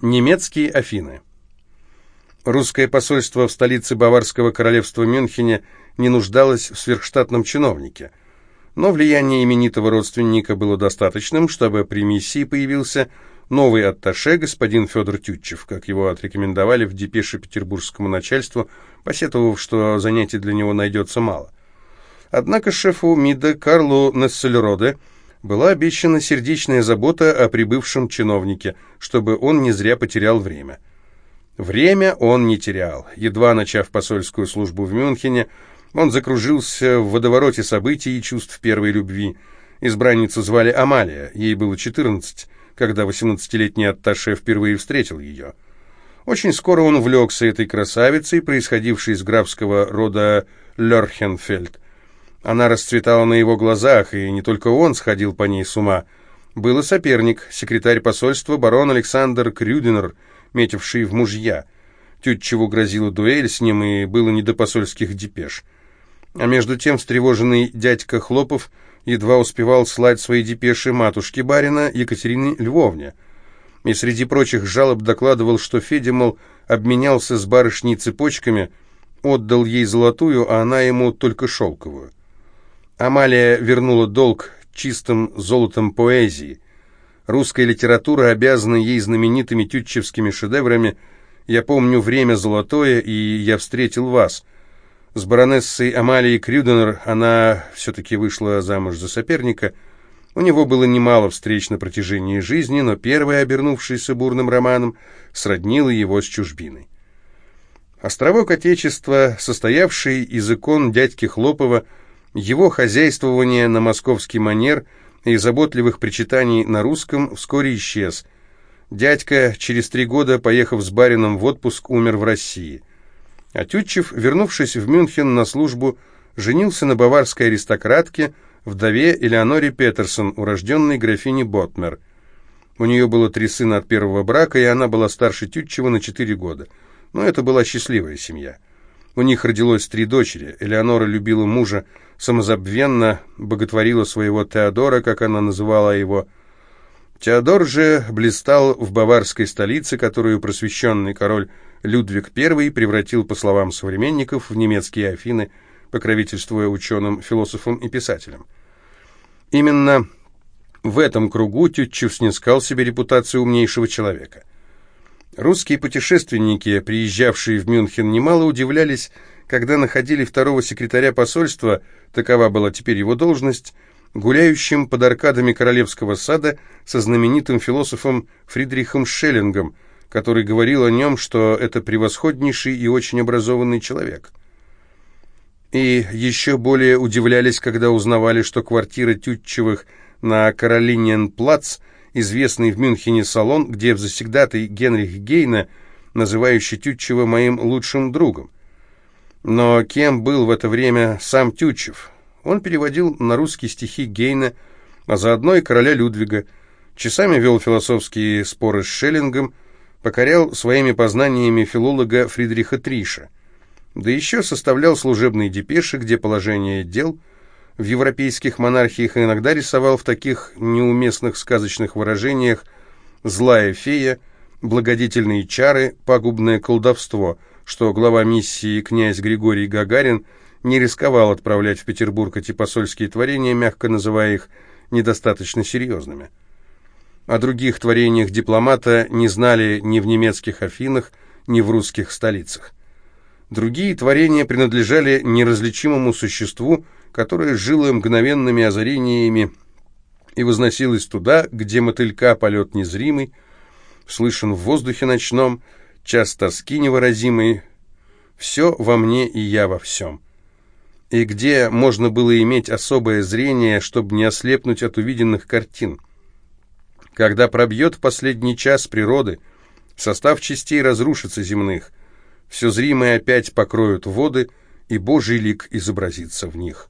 Немецкие Афины. Русское посольство в столице Баварского королевства Мюнхене не нуждалось в сверхштатном чиновнике. Но влияние именитого родственника было достаточным, чтобы при миссии появился новый атташе, господин Федор Тютчев, как его отрекомендовали в депеше петербургскому начальству, посетовав, что занятий для него найдется мало. Однако шефу МИДа Карлу Нессельроде была обещана сердечная забота о прибывшем чиновнике, чтобы он не зря потерял время. Время он не терял. Едва начав посольскую службу в Мюнхене, он закружился в водовороте событий и чувств первой любви. Избранницу звали Амалия, ей было 14, когда 18-летний атташе впервые встретил ее. Очень скоро он увлекся этой красавицей, происходившей из графского рода Лерхенфельд. Она расцветала на его глазах, и не только он сходил по ней с ума. Был и соперник, секретарь посольства барон Александр Крюдинер, метивший в мужья. Тютчеву грозила дуэль с ним, и было не до посольских депеш. А между тем встревоженный дядька Хлопов едва успевал слать свои депеши матушке барина Екатерине Львовне. И среди прочих жалоб докладывал, что Федя, мол, обменялся с барышней цепочками, отдал ей золотую, а она ему только шелковую. Амалия вернула долг чистым золотом поэзии. Русская литература обязана ей знаменитыми тютчевскими шедеврами «Я помню время золотое» и «Я встретил вас». С баронессой Амалией Крюденер она все-таки вышла замуж за соперника. У него было немало встреч на протяжении жизни, но первая, обернувшаяся бурным романом, сроднила его с чужбиной. Островок Отечества, состоявший из икон дядьки Хлопова, его хозяйствование на московский манер и заботливых причитаний на русском вскоре исчез. Дядька, через три года, поехав с барином в отпуск, умер в России. А вернувшись в Мюнхен на службу, женился на баварской аристократке, вдове Элеоноре Петерсон, урожденной графине Ботмер. У нее было три сына от первого брака, и она была старше Тютчева на четыре года. Но это была счастливая семья. У них родилось три дочери. Элеонора любила мужа, самозабвенно боготворила своего Теодора, как она называла его. Теодор же блистал в баварской столице, которую просвещенный король Людвиг I превратил, по словам современников, в немецкие Афины, покровительствуя ученым, философам и писателям. Именно в этом кругу Тютчев снискал себе репутацию умнейшего человека. Русские путешественники, приезжавшие в Мюнхен, немало удивлялись, когда находили второго секретаря посольства, такова была теперь его должность, гуляющим под аркадами Королевского сада со знаменитым философом Фридрихом Шеллингом, который говорил о нем, что это превосходнейший и очень образованный человек. И еще более удивлялись, когда узнавали, что квартира Тютчевых на Каролинен-плац – известный в Мюнхене салон, где завсегдатый Генрих Гейна, называющий Тютчева моим лучшим другом. Но кем был в это время сам Тютчев? Он переводил на русский стихи Гейна, а заодно и короля Людвига, часами вел философские споры с Шеллингом, покорял своими познаниями филолога Фридриха Триша, да еще составлял служебные депеши, где положение дел – в европейских монархиях иногда рисовал в таких неуместных сказочных выражениях «злая фея», «благодетельные чары», «пагубное колдовство», что глава миссии князь Григорий Гагарин не рисковал отправлять в Петербург эти посольские творения, мягко называя их недостаточно серьезными. О других творениях дипломата не знали ни в немецких Афинах, ни в русских столицах. Другие творения принадлежали неразличимому существу, которое жило мгновенными озарениями и возносилось туда, где мотылька полет незримый, слышен в воздухе ночном, час тоски невыразимый, все во мне и я во всем. И где можно было иметь особое зрение, чтобы не ослепнуть от увиденных картин. Когда пробьет последний час природы, состав частей разрушится земных, все зримое опять покроют воды, и Божий лик изобразится в них.